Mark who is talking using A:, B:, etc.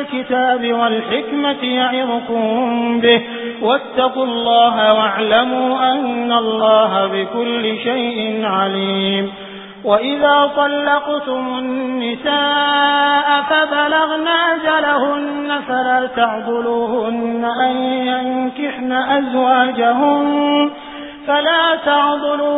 A: الكتاب والحكمة يعظكم به. واتقوا الله واعلموا أن الله بكل شيء عليم. وإذا طلقتم النساء فبلغن أجلهن فلا تعضلوهن أن ينكحن أزواجهن. فلا تعضلوهن